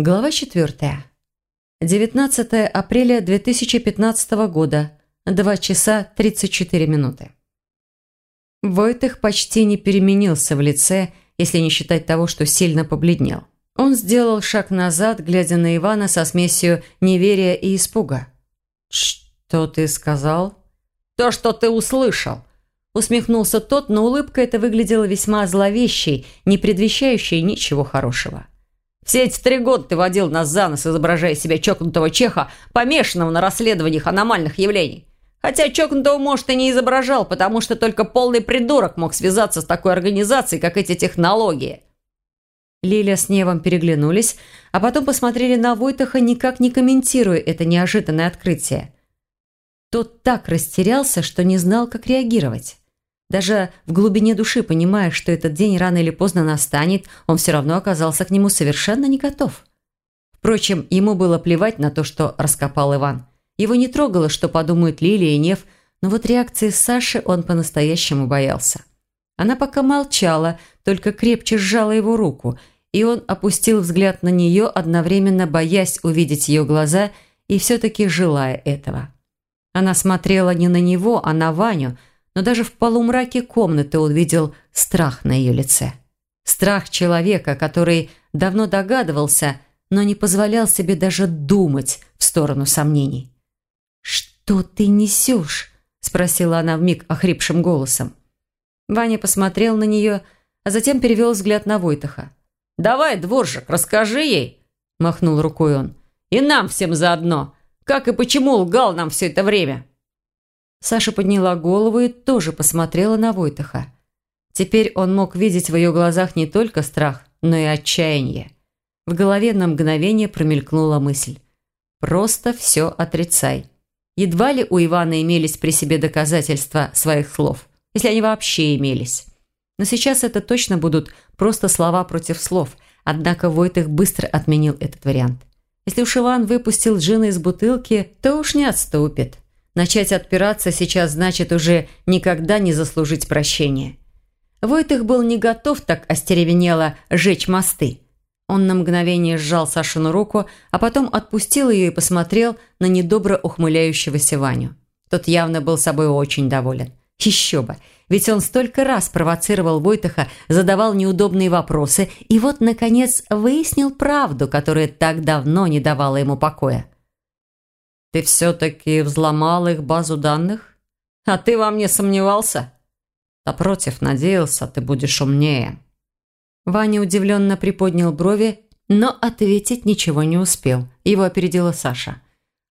Глава 4. 19 апреля 2015 года. 2 часа 34 минуты. Войтых почти не переменился в лице, если не считать того, что сильно побледнел. Он сделал шаг назад, глядя на Ивана со смесью неверия и испуга. «Что ты сказал?» «То, что ты услышал!» Усмехнулся тот, но улыбка эта выглядела весьма зловещей, не предвещающей ничего хорошего. Все эти три года ты водил нас за нос, изображая себя чокнутого чеха, помешанного на расследованиях аномальных явлений. Хотя чокнутого, может, и не изображал, потому что только полный придурок мог связаться с такой организацией, как эти технологии. Лиля с Невом переглянулись, а потом посмотрели на Войтаха, никак не комментируя это неожиданное открытие. Тот так растерялся, что не знал, как реагировать. Даже в глубине души, понимая, что этот день рано или поздно настанет, он все равно оказался к нему совершенно не готов. Впрочем, ему было плевать на то, что раскопал Иван. Его не трогало, что подумают Лилия и Нев, но вот реакции Саши он по-настоящему боялся. Она пока молчала, только крепче сжала его руку, и он опустил взгляд на нее, одновременно боясь увидеть ее глаза и все-таки желая этого. Она смотрела не на него, а на Ваню – но даже в полумраке комнаты он видел страх на ее лице. Страх человека, который давно догадывался, но не позволял себе даже думать в сторону сомнений. «Что ты несешь?» – спросила она вмиг охрипшим голосом. Ваня посмотрел на нее, а затем перевел взгляд на Войтаха. «Давай, дворжик, расскажи ей!» – махнул рукой он. «И нам всем заодно! Как и почему лгал нам все это время?» Саша подняла голову и тоже посмотрела на Войтаха. Теперь он мог видеть в ее глазах не только страх, но и отчаяние. В голове на мгновение промелькнула мысль. «Просто все отрицай». Едва ли у Ивана имелись при себе доказательства своих слов, если они вообще имелись. Но сейчас это точно будут просто слова против слов, однако Войтых быстро отменил этот вариант. Если уж Иван выпустил джина из бутылки, то уж не отступит. Начать отпираться сейчас значит уже никогда не заслужить прощения. Войтых был не готов так остеревенело жечь мосты. Он на мгновение сжал Сашину руку, а потом отпустил ее и посмотрел на недобро ухмыляющегося Ваню. Тот явно был собой очень доволен. Еще бы, ведь он столько раз провоцировал Войтаха, задавал неудобные вопросы и вот, наконец, выяснил правду, которая так давно не давала ему покоя. Ты все-таки взломал их базу данных? А ты во мне сомневался? Напротив, надеялся, ты будешь умнее. Ваня удивленно приподнял брови, но ответить ничего не успел. Его опередила Саша.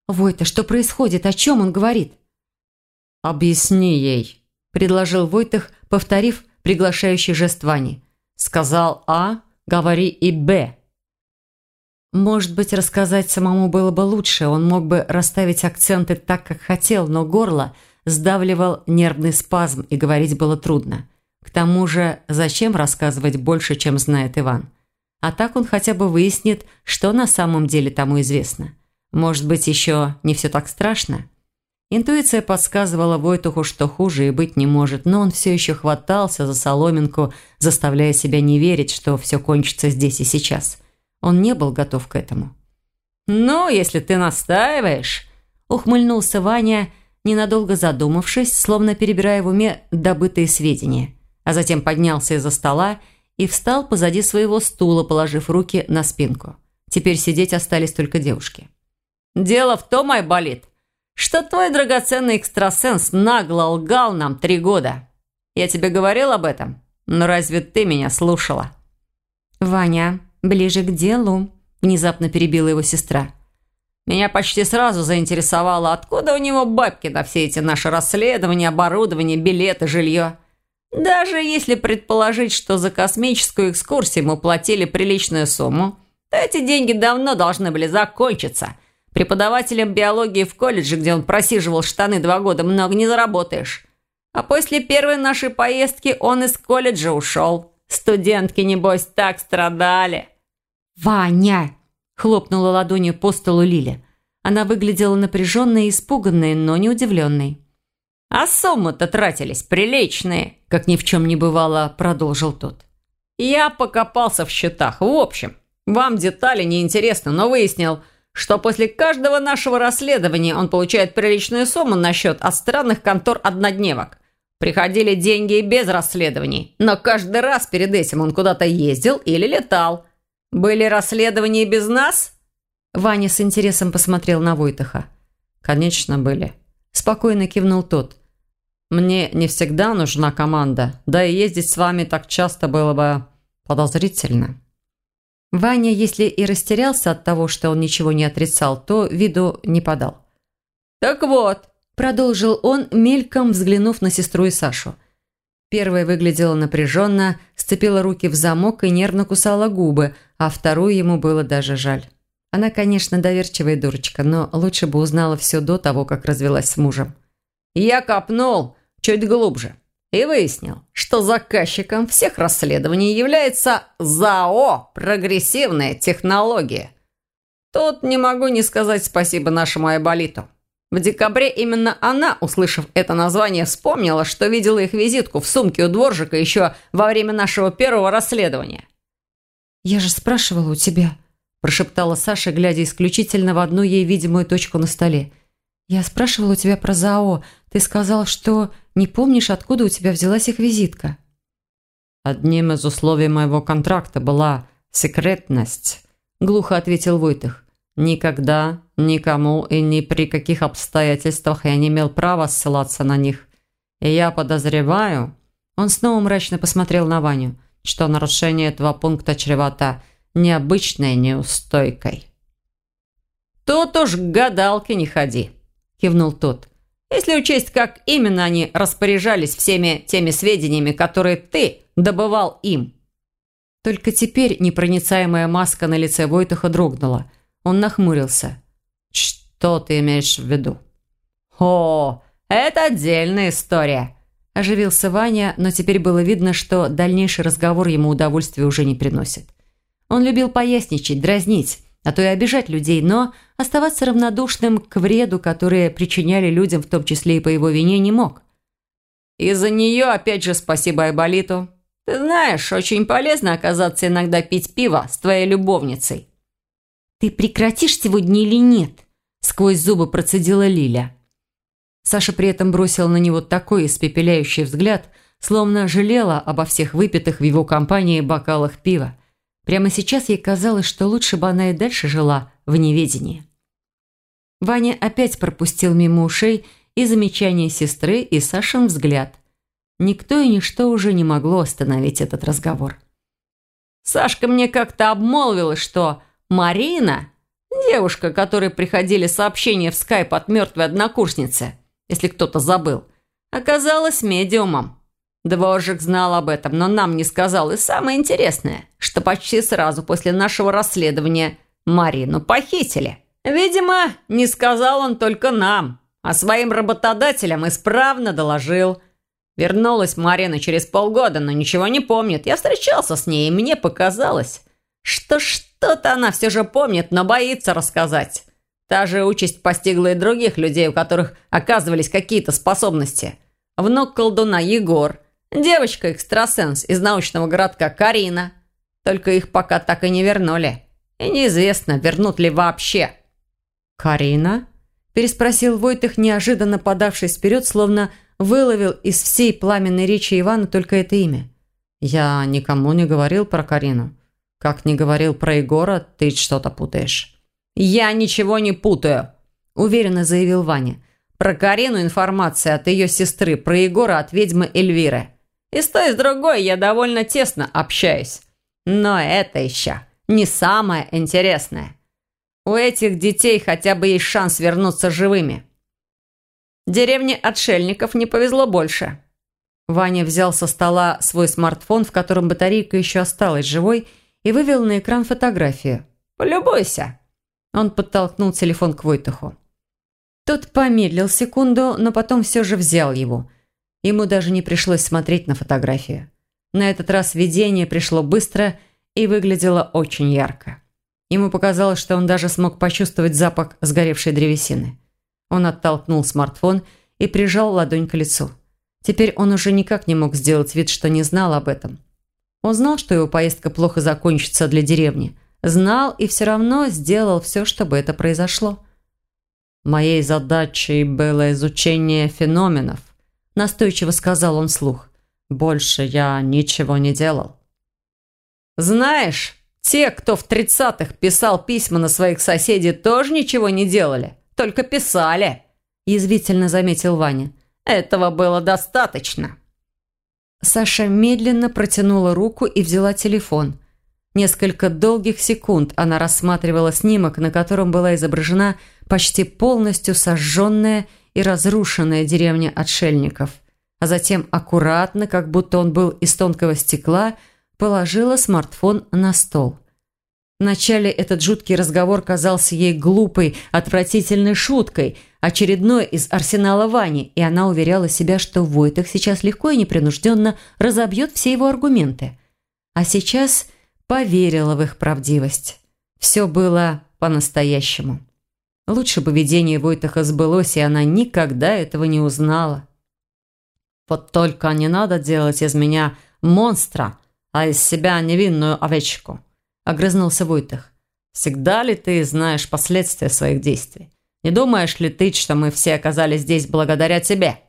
«Войта, что происходит? О чем он говорит?» «Объясни ей», – предложил Войтых, повторив приглашающий жест Вани. «Сказал А, говори и Б». Может быть, рассказать самому было бы лучше, он мог бы расставить акценты так, как хотел, но горло сдавливал нервный спазм, и говорить было трудно. К тому же, зачем рассказывать больше, чем знает Иван? А так он хотя бы выяснит, что на самом деле тому известно. Может быть, еще не все так страшно? Интуиция подсказывала Войтуху, что хуже и быть не может, но он все еще хватался за соломинку, заставляя себя не верить, что все кончится здесь и сейчас – он не был готов к этому. «Ну, если ты настаиваешь», – ухмыльнулся Ваня, ненадолго задумавшись, словно перебирая в уме добытые сведения, а затем поднялся из-за стола и встал позади своего стула, положив руки на спинку. Теперь сидеть остались только девушки. «Дело в том, Айболит, что твой драгоценный экстрасенс нагло лгал нам три года. Я тебе говорил об этом, но разве ты меня слушала?» «Ваня, ближе к делу», – внезапно перебила его сестра. «Меня почти сразу заинтересовало, откуда у него бабки на все эти наши расследования, оборудование, билеты, жилье. Даже если предположить, что за космическую экскурсию ему платили приличную сумму, то эти деньги давно должны были закончиться. Преподавателем биологии в колледже, где он просиживал штаны два года, много не заработаешь. А после первой нашей поездки он из колледжа ушел». Студентки, небось, так страдали!» «Ваня!» – хлопнула ладонью по столу Лиля. Она выглядела напряженной и испуганной, но не удивленной. «А суммы-то тратились приличные!» – как ни в чем не бывало, продолжил тот. «Я покопался в счетах. В общем, Вам детали не интересны, но выяснил, что после каждого нашего расследования он получает приличную сумму на счет от странных контор однодневок. Приходили деньги и без расследований, но каждый раз перед этим он куда-то ездил или летал. Были расследования без нас?» Ваня с интересом посмотрел на Войтаха. «Конечно, были». Спокойно кивнул тот. «Мне не всегда нужна команда, да и ездить с вами так часто было бы подозрительно». Ваня, если и растерялся от того, что он ничего не отрицал, то виду не подал. «Так вот», – продолжил он, мельком взглянув на сестру и Сашу. Первая выглядела напряженно, сцепила руки в замок и нервно кусала губы, а вторую ему было даже жаль. Она, конечно, доверчивая дурочка, но лучше бы узнала все до того, как развелась с мужем. «Я копнул чуть глубже и выяснил, что заказчиком всех расследований является ЗАО «Прогрессивная технология». Тут не могу не сказать спасибо нашему Айболиту. В декабре именно она, услышав это название, вспомнила, что видела их визитку в сумке у дворжика еще во время нашего первого расследования. «Я же спрашивала у тебя», – прошептала Саша, глядя исключительно в одну ей видимую точку на столе. «Я спрашивала у тебя про ЗАО. Ты сказал, что не помнишь, откуда у тебя взялась их визитка?» «Одним из условий моего контракта была секретность», – глухо ответил Войтых. «Никогда, никому и ни при каких обстоятельствах я не имел права ссылаться на них. И я подозреваю...» Он снова мрачно посмотрел на Ваню, что нарушение этого пункта чревато необычной неустойкой. «Тут уж к гадалке не ходи», – кивнул тот. Если учесть, как именно они распоряжались всеми теми сведениями, которые ты добывал им. Только теперь непроницаемая маска на лице Войтаха дрогнула. Он нахмурился. «Что ты имеешь в виду?» «О, это отдельная история», – оживился Ваня, но теперь было видно, что дальнейший разговор ему удовольствия уже не приносит. Он любил поясничать, дразнить, а то и обижать людей, но оставаться равнодушным к вреду, который причиняли людям, в том числе и по его вине, не мог. «Из-за нее, опять же, спасибо Айболиту. Ты знаешь, очень полезно оказаться иногда пить пиво с твоей любовницей». «Ты прекратишь сегодня или нет?» – сквозь зубы процедила Лиля. Саша при этом бросила на него такой испепеляющий взгляд, словно жалела обо всех выпитых в его компании бокалах пива. Прямо сейчас ей казалось, что лучше бы она и дальше жила в неведении. Ваня опять пропустил мимо ушей и замечания сестры, и Сашин взгляд. Никто и ничто уже не могло остановить этот разговор. «Сашка мне как-то обмолвила, что Марина, девушка, которой приходили сообщения в скайп от мертвой однокурсницы, если кто-то забыл, оказалась медиумом. Дворжик знал об этом, но нам не сказал. И самое интересное, что почти сразу после нашего расследования Марину похитили. Видимо, не сказал он только нам, а своим работодателям исправно доложил. Вернулась Марина через полгода, но ничего не помнит. Я встречался с ней, и мне показалось, что что-то она все же помнит, но боится рассказать. Та же участь постигла и других людей, у которых оказывались какие-то способности. Внук колдуна Егор – Девочка-экстрасенс из научного городка Карина. Только их пока так и не вернули. И неизвестно, вернут ли вообще. «Карина?» – переспросил Войтых, неожиданно подавшись вперед, словно выловил из всей пламенной речи Ивана только это имя. «Я никому не говорил про Карину. Как не говорил про Егора, ты что-то путаешь». «Я ничего не путаю», – уверенно заявил Ваня. «Про Карину информация от ее сестры, про Егора от ведьмы Эльвиры. И с той, с другой я довольно тесно общаюсь. Но это еще не самое интересное. У этих детей хотя бы есть шанс вернуться живыми. Деревне отшельников не повезло больше. Ваня взял со стола свой смартфон, в котором батарейка еще осталась живой, и вывел на экран фотографию. «Полюбуйся!» Он подтолкнул телефон к Войтуху. Тот помедлил секунду, но потом все же взял его – Ему даже не пришлось смотреть на фотографию. На этот раз видение пришло быстро и выглядело очень ярко. Ему показалось, что он даже смог почувствовать запах сгоревшей древесины. Он оттолкнул смартфон и прижал ладонь к лицу. Теперь он уже никак не мог сделать вид, что не знал об этом. Он знал, что его поездка плохо закончится для деревни, знал и все равно сделал все, чтобы это произошло. «Моей задачей было изучение феноменов», – настойчиво сказал он вслух. «Больше я ничего не делал». «Знаешь, те, кто в тридцатых писал письма на своих соседей, тоже ничего не делали, только писали», – язвительно заметил Ваня. «Этого было достаточно». Саша медленно протянула руку и взяла телефон – Несколько долгих секунд она рассматривала снимок, на котором была изображена почти полностью сожженная и разрушенная деревня отшельников, а затем аккуратно, как будто он был из тонкого стекла, положила смартфон на стол. Вначале этот жуткий разговор казался ей глупой, отвратительной шуткой, очередной из арсенала Вани, и она уверяла себя, что Войтах сейчас легко и непринужденно разобьет все его аргументы. А сейчас поверила в их правдивость. Все было по-настоящему. Лучше бы видение Войтаха сбылось, и она никогда этого не узнала. «Вот только не надо делать из меня монстра, а из себя невинную овечку», – огрызнулся Войтах. «Всегда ли ты знаешь последствия своих действий? Не думаешь ли ты, что мы все оказались здесь благодаря тебе?»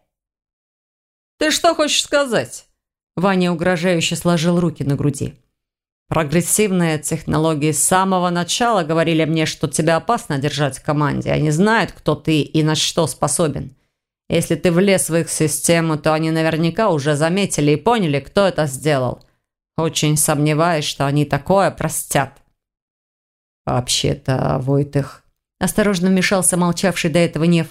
«Ты что хочешь сказать?» Ваня угрожающе сложил руки на груди. Прогрессивные технологии с самого начала говорили мне, что тебя опасно держать в команде. Они знают, кто ты и на что способен. Если ты влез в их систему, то они наверняка уже заметили и поняли, кто это сделал. Очень сомневаюсь, что они такое простят. Вообще-то, Войтых, осторожно вмешался молчавший до этого Нев.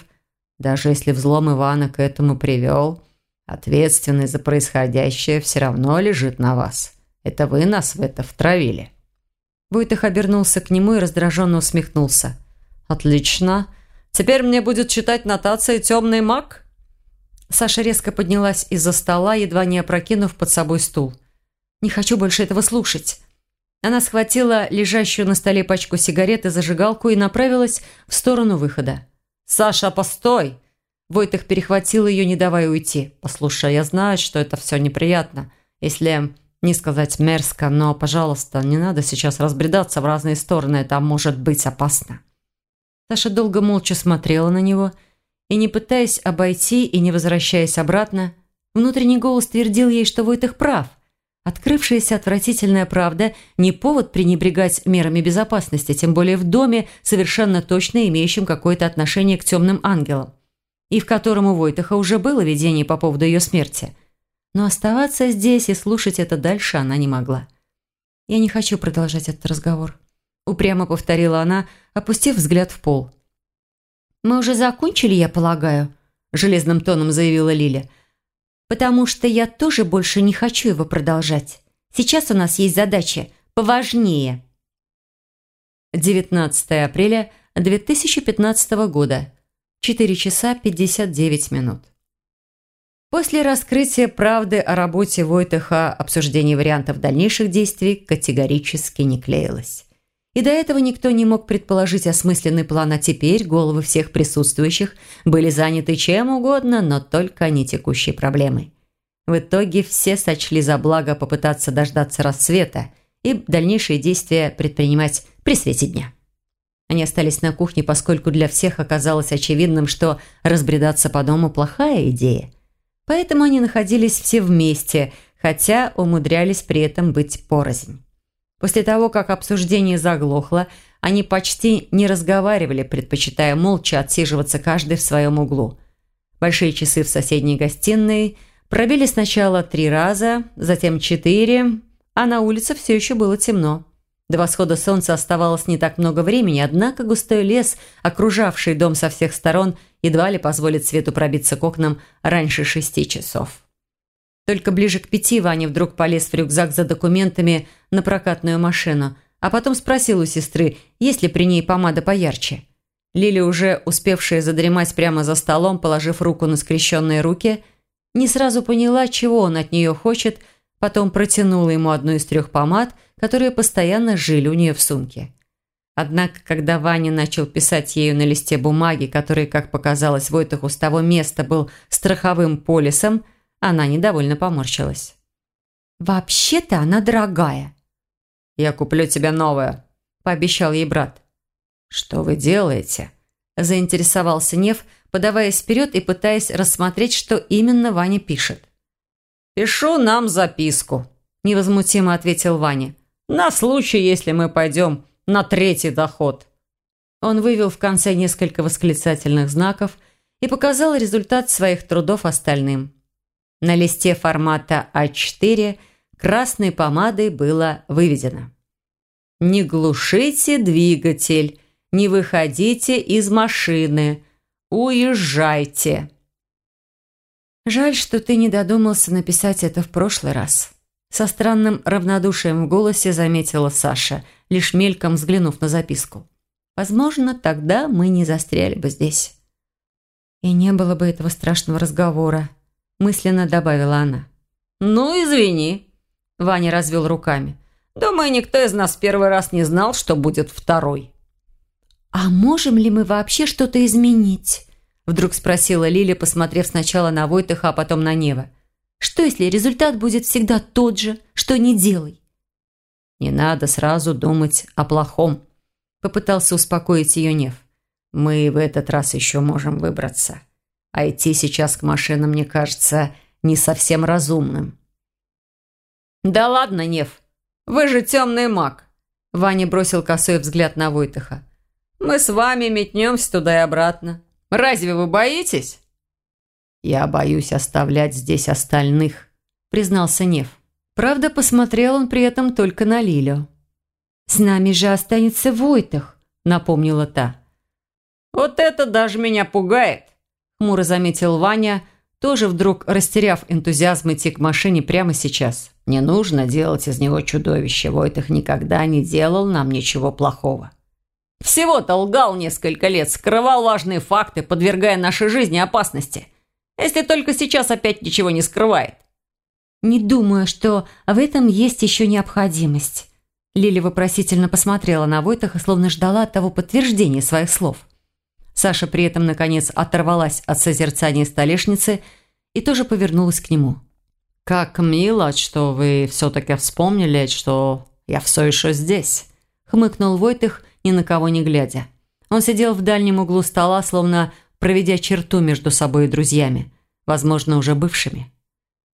Даже если взлом Ивана к этому привел, ответственность за происходящее все равно лежит на вас. Это вы нас в это втравили». Войтых обернулся к нему и раздраженно усмехнулся. «Отлично. Теперь мне будет читать нотации «Темный маг»?» Саша резко поднялась из-за стола, едва не опрокинув под собой стул. «Не хочу больше этого слушать». Она схватила лежащую на столе пачку сигарет и зажигалку и направилась в сторону выхода. «Саша, постой!» Войтых перехватил ее, не давая уйти. «Послушай, я знаю, что это все неприятно. Если не сказать мерзко, но, пожалуйста, не надо сейчас разбредаться в разные стороны, это может быть опасно. Саша долго молча смотрела на него, и, не пытаясь обойти и не возвращаясь обратно, внутренний голос твердил ей, что Войтых прав. Открывшаяся отвратительная правда – не повод пренебрегать мерами безопасности, тем более в доме, совершенно точно имеющем какое-то отношение к темным ангелам, и в котором у Войтаха уже было видение по поводу ее смерти – но оставаться здесь и слушать это дальше она не могла. «Я не хочу продолжать этот разговор», – упрямо повторила она, опустив взгляд в пол. «Мы уже закончили, я полагаю», – железным тоном заявила Лиля. «Потому что я тоже больше не хочу его продолжать. Сейчас у нас есть задача поважнее». 19 апреля 2015 года. 4 часа 59 минут. После раскрытия правды о работе Войтыха обсуждение вариантов дальнейших действий категорически не клеилось. И до этого никто не мог предположить осмысленный план, а теперь головы всех присутствующих были заняты чем угодно, но только не текущей проблемой. В итоге все сочли за благо попытаться дождаться рассвета и дальнейшие действия предпринимать при свете дня. Они остались на кухне, поскольку для всех оказалось очевидным, что разбредаться по дому – плохая идея – Поэтому они находились все вместе, хотя умудрялись при этом быть порознь. После того, как обсуждение заглохло, они почти не разговаривали, предпочитая молча отсиживаться каждый в своем углу. Большие часы в соседней гостиной пробили сначала три раза, затем четыре, а на улице все еще было темно. До восхода солнца оставалось не так много времени, однако густой лес, окружавший дом со всех сторон, едва ли позволит свету пробиться к окнам раньше шести часов. Только ближе к пяти Ваня вдруг полез в рюкзак за документами на прокатную машину, а потом спросил у сестры, есть ли при ней помада поярче. Лили, уже успевшая задремать прямо за столом, положив руку на скрещенные руки, не сразу поняла, чего он от нее хочет, потом протянула ему одну из трех помад, которые постоянно жили у нее в сумке. Однако, когда Ваня начал писать ею на листе бумаги, который, как показалось Войтуху, с того места был страховым полисом, она недовольно поморщилась. «Вообще-то она дорогая». «Я куплю тебе новое», пообещал ей брат. «Что вы делаете?» – заинтересовался Нев, подаваясь вперед и пытаясь рассмотреть, что именно Ваня пишет. «Пишу нам записку», – невозмутимо ответил Ваня. «На случай, если мы пойдем на третий доход». Он вывел в конце несколько восклицательных знаков и показал результат своих трудов остальным. На листе формата А4 красной помадой было выведено. «Не глушите двигатель, не выходите из машины, уезжайте». «Жаль, что ты не додумался написать это в прошлый раз», со странным равнодушием в голосе заметила Саша, лишь мельком взглянув на записку. «Возможно, тогда мы не застряли бы здесь». «И не было бы этого страшного разговора», мысленно добавила она. «Ну, извини», – Ваня развел руками. «Думаю, никто из нас первый раз не знал, что будет второй». «А можем ли мы вообще что-то изменить?» Вдруг спросила Лиля, посмотрев сначала на Войтыха, а потом на Нева. «Что, если результат будет всегда тот же, что не делай?» «Не надо сразу думать о плохом», – попытался успокоить ее Нев. «Мы в этот раз еще можем выбраться. А идти сейчас к машинам, мне кажется, не совсем разумным». «Да ладно, Нев, вы же темный маг!» Ваня бросил косой взгляд на Войтыха. «Мы с вами метнемся туда и обратно. Разве вы боитесь?» «Я боюсь оставлять здесь остальных», – признался Нев. Правда, посмотрел он при этом только на Лилю. «С нами же останется Войтых», – напомнила та. «Вот это даже меня пугает», – хмуро заметил Ваня, тоже вдруг растеряв энтузиазм идти к машине прямо сейчас. «Не нужно делать из него чудовище. Войтых никогда не делал нам ничего плохого». «Всего-то лгал несколько лет, скрывал важные факты, подвергая нашей жизни опасности. Если только сейчас опять ничего не скрывает». «Не думаю, что в этом есть еще необходимость». Лили вопросительно посмотрела на Войтаха, словно ждала от того подтверждения своих слов. Саша при этом, наконец, оторвалась от созерцания столешницы и тоже повернулась к нему. «Как мило, что вы все-таки вспомнили, что я все еще здесь», – хмыкнул Войтых, ни на кого не глядя. Он сидел в дальнем углу стола, словно проведя черту между собой и друзьями, возможно, уже бывшими.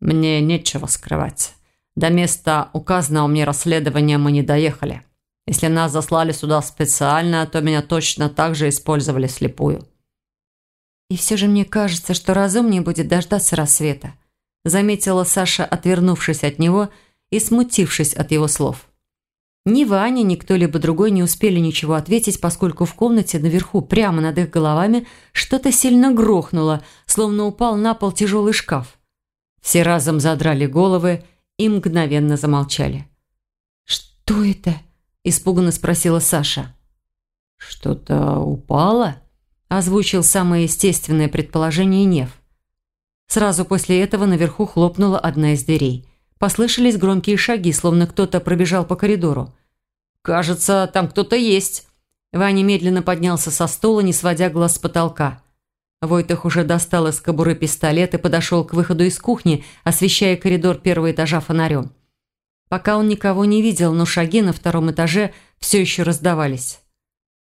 «Мне нечего скрывать. До места указанного мне расследования мы не доехали». Если нас заслали сюда специально, то меня точно так же использовали слепую. «И все же мне кажется, что разумнее будет дождаться рассвета», заметила Саша, отвернувшись от него и смутившись от его слов. Ни Ваня, ни кто-либо другой не успели ничего ответить, поскольку в комнате наверху, прямо над их головами, что-то сильно грохнуло, словно упал на пол тяжелый шкаф. Все разом задрали головы и мгновенно замолчали. «Что это?» – испуганно спросила Саша. «Что-то упало?» – озвучил самое естественное предположение Нев. Сразу после этого наверху хлопнула одна из дверей. Послышались громкие шаги, словно кто-то пробежал по коридору. «Кажется, там кто-то есть». Ваня медленно поднялся со стула, не сводя глаз с потолка. Войтых уже достал из кобуры пистолет и подошел к выходу из кухни, освещая коридор первого этажа фонарем. Пока он никого не видел, но шаги на втором этаже все еще раздавались.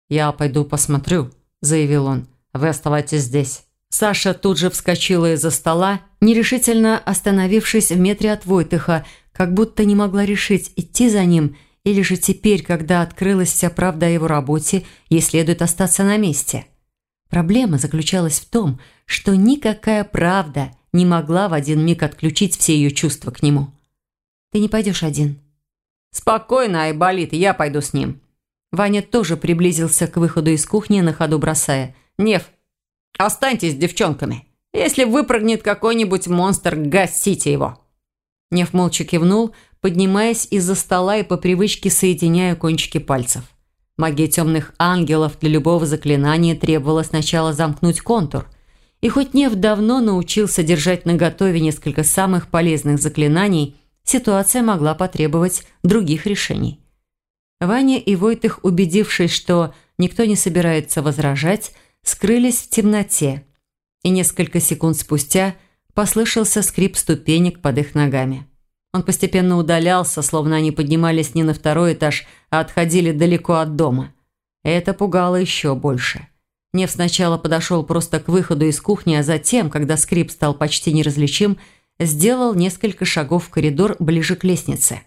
«Я пойду посмотрю», – заявил он. «Вы оставайтесь здесь». Саша тут же вскочила из-за стола, нерешительно остановившись в метре от Войтыха, как будто не могла решить, идти за ним или же теперь, когда открылась вся правда о его работе, ей следует остаться на месте. Проблема заключалась в том, что никакая правда не могла в один миг отключить все ее чувства к нему. Ты не пойдешь один». «Спокойно, Айболит, я пойду с ним». Ваня тоже приблизился к выходу из кухни, на ходу бросая. «Нев, останьтесь с девчонками. Если выпрыгнет какой-нибудь монстр, гасите его». Нев молча кивнул, поднимаясь из-за стола и по привычке соединяя кончики пальцев. Магия темных ангелов для любого заклинания требовала сначала замкнуть контур. И хоть Нев давно научился держать наготове несколько самых полезных заклинаний – ситуация могла потребовать других решений. Ваня и Войтых, убедившись, что никто не собирается возражать, скрылись в темноте, и несколько секунд спустя послышался скрип ступенек под их ногами. Он постепенно удалялся, словно они поднимались не на второй этаж, а отходили далеко от дома. Это пугало еще больше. Нев сначала подошел просто к выходу из кухни, а затем, когда скрип стал почти неразличим, сделал несколько шагов в коридор ближе к лестнице.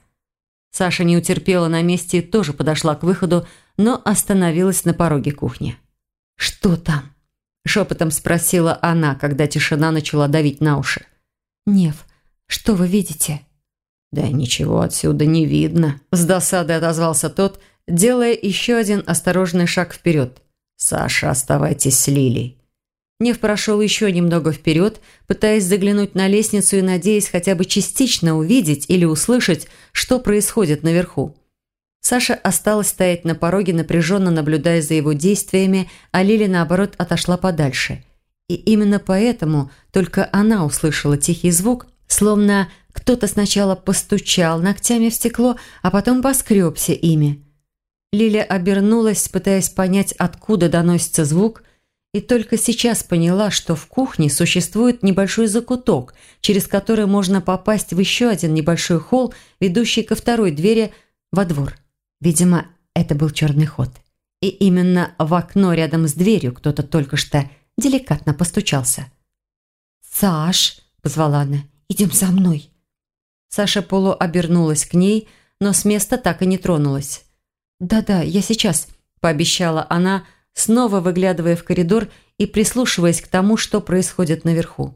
Саша не утерпела на месте и тоже подошла к выходу, но остановилась на пороге кухни. «Что там?» – шепотом спросила она, когда тишина начала давить на уши. «Нев, что вы видите?» «Да ничего отсюда не видно», – с досадой отозвался тот, делая еще один осторожный шаг вперед. «Саша, оставайтесь с Лилей». Нев прошел еще немного вперед, пытаясь заглянуть на лестницу и надеясь хотя бы частично увидеть или услышать, что происходит наверху. Саша осталась стоять на пороге, напряженно наблюдая за его действиями, а Лили, наоборот, отошла подальше. И именно поэтому только она услышала тихий звук, словно кто-то сначала постучал ногтями в стекло, а потом поскребся ими. Лиля обернулась, пытаясь понять, откуда доносится звук, и только сейчас поняла, что в кухне существует небольшой закуток, через который можно попасть в еще один небольшой холл, ведущий ко второй двери во двор. Видимо, это был черный ход. И именно в окно рядом с дверью кто-то только что деликатно постучался. «Саш!» – позвала она. «Идем за мной!» Саша Полу обернулась к ней, но с места так и не тронулась. «Да-да, я сейчас», – пообещала она, снова выглядывая в коридор и прислушиваясь к тому, что происходит наверху.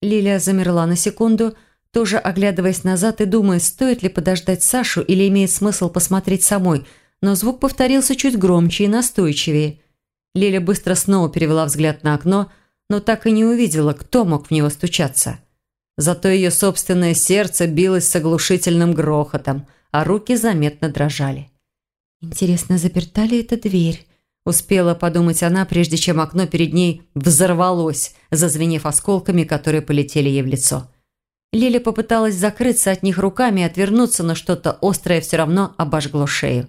Лилия замерла на секунду, тоже оглядываясь назад и думая, стоит ли подождать Сашу или имеет смысл посмотреть самой, но звук повторился чуть громче и настойчивее. Лиля быстро снова перевела взгляд на окно, но так и не увидела, кто мог в него стучаться. Зато ее собственное сердце билось с оглушительным грохотом, а руки заметно дрожали. «Интересно, заперта ли эта дверь?» Успела подумать она, прежде чем окно перед ней взорвалось, зазвенев осколками, которые полетели ей в лицо. Лиля попыталась закрыться от них руками и отвернуться, но что-то острое все равно обожгло шею.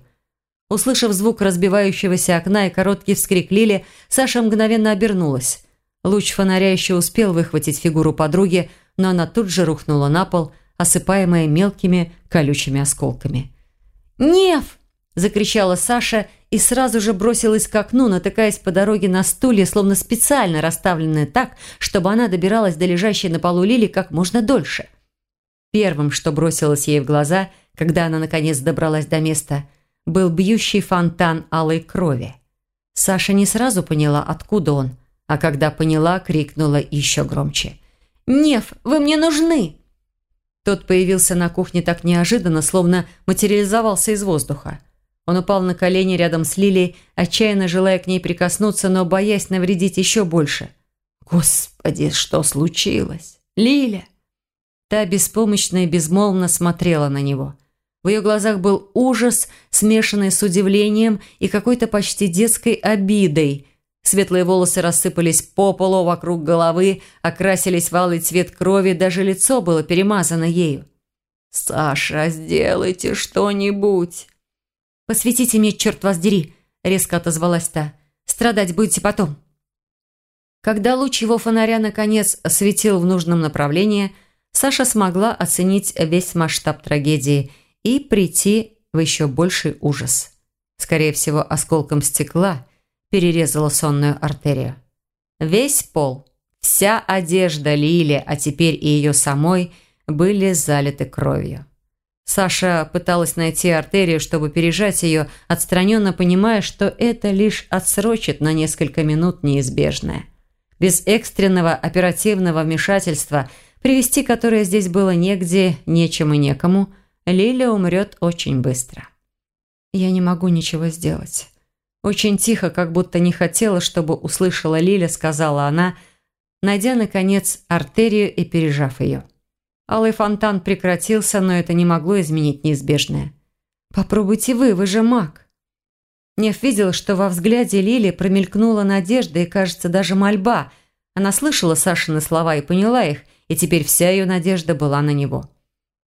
Услышав звук разбивающегося окна и короткий вскрик Лили, Саша мгновенно обернулась. Луч фонаря еще успел выхватить фигуру подруги, но она тут же рухнула на пол, осыпаемая мелкими колючими осколками. «Нев!» – закричала Саша и сразу же бросилась к окну, натыкаясь по дороге на стулья, словно специально расставленные так, чтобы она добиралась до лежащей на полу Лили как можно дольше. Первым, что бросилось ей в глаза, когда она наконец добралась до места, был бьющий фонтан алой крови. Саша не сразу поняла, откуда он, а когда поняла, крикнула еще громче. «Нев, вы мне нужны!» Тот появился на кухне так неожиданно, словно материализовался из воздуха. Он упал на колени рядом с Лилией, отчаянно желая к ней прикоснуться, но боясь навредить еще больше. «Господи, что случилось? Лиля!» Та беспомощно и безмолвно смотрела на него. В ее глазах был ужас, смешанный с удивлением и какой-то почти детской обидой. Светлые волосы рассыпались по полу вокруг головы, окрасились в алый цвет крови, даже лицо было перемазано ею. «Саша, сделайте что-нибудь!» «Посветите мне, черт вас дери!» – резко отозвалась та. «Страдать будете потом». Когда луч его фонаря наконец светил в нужном направлении, Саша смогла оценить весь масштаб трагедии и прийти в еще больший ужас. Скорее всего, осколком стекла перерезала сонную артерию. Весь пол, вся одежда Лили, а теперь и ее самой, были залиты кровью. Саша пыталась найти артерию, чтобы пережать ее, отстраненно понимая, что это лишь отсрочит на несколько минут неизбежное. Без экстренного оперативного вмешательства, привести которое здесь было негде, нечем и некому, Лиля умрет очень быстро. «Я не могу ничего сделать». Очень тихо, как будто не хотела, чтобы услышала Лиля, сказала она, найдя, наконец, артерию и пережав ее. Алый фонтан прекратился, но это не могло изменить неизбежное. «Попробуйте вы, вы же маг». Нев видел, что во взгляде Лили промелькнула надежда и, кажется, даже мольба. Она слышала Сашины слова и поняла их, и теперь вся ее надежда была на него.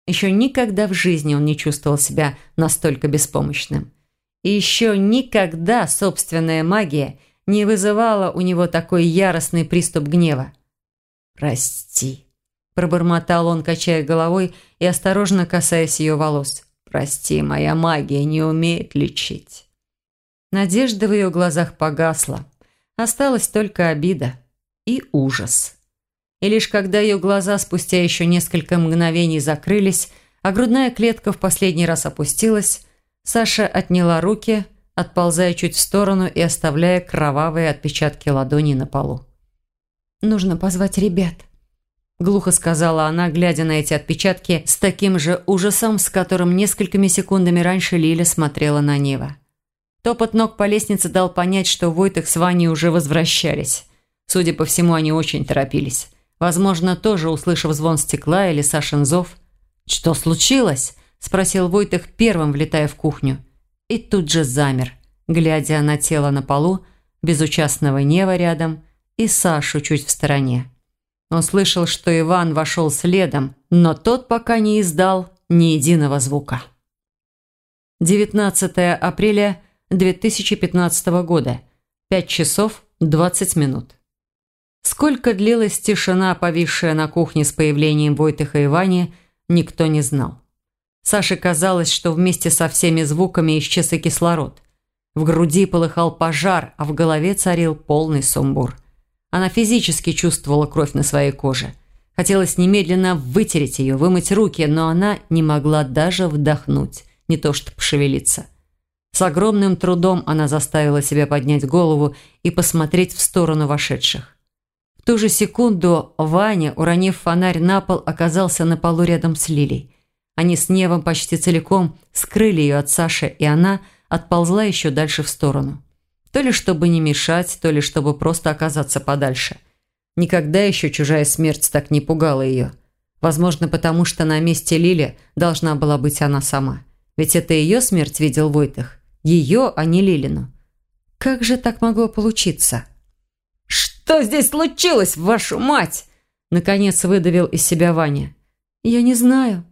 Еще никогда в жизни он не чувствовал себя настолько беспомощным. И еще никогда собственная магия не вызывала у него такой яростный приступ гнева. «Прости», Пробормотал он, качая головой и осторожно касаясь ее волос. «Прости, моя магия не умеет лечить». Надежда в ее глазах погасла. Осталась только обида и ужас. И лишь когда ее глаза спустя еще несколько мгновений закрылись, а грудная клетка в последний раз опустилась, Саша отняла руки, отползая чуть в сторону и оставляя кровавые отпечатки ладоней на полу. «Нужно позвать ребят», – глухо сказала она, глядя на эти отпечатки с таким же ужасом, с которым несколькими секундами раньше Лиля смотрела на Нева. Топот ног по лестнице дал понять, что Войтых с Ваней уже возвращались. Судя по всему, они очень торопились. Возможно, тоже услышав звон стекла или Сашин зов. «Что случилось?» – спросил Войтых первым, влетая в кухню. И тут же замер, глядя на тело на полу, безучастного Нева рядом и Сашу чуть в стороне. Он слышал, что Иван вошел следом, но тот пока не издал ни единого звука. 19 апреля 2015 года. 5 часов 20 минут. Сколько длилась тишина, повисшая на кухне с появлением Войтыха и Вани, никто не знал. Саше казалось, что вместе со всеми звуками исчез и кислород. В груди полыхал пожар, а в голове царил полный сумбур. Она физически чувствовала кровь на своей коже. Хотелось немедленно вытереть ее, вымыть руки, но она не могла даже вдохнуть, не то что пошевелиться. С огромным трудом она заставила себя поднять голову и посмотреть в сторону вошедших. В ту же секунду Ваня, уронив фонарь на пол, оказался на полу рядом с Лилей. Они с Невом почти целиком скрыли ее от Саши, и она отползла еще дальше в сторону. То ли чтобы не мешать, то ли чтобы просто оказаться подальше. Никогда еще чужая смерть так не пугала ее. Возможно, потому что на месте Лили должна была быть она сама. Ведь это ее смерть видел Войтых. Ее, а не Лилину. Как же так могло получиться? «Что здесь случилось, вашу мать?» Наконец выдавил из себя Ваня. «Я не знаю».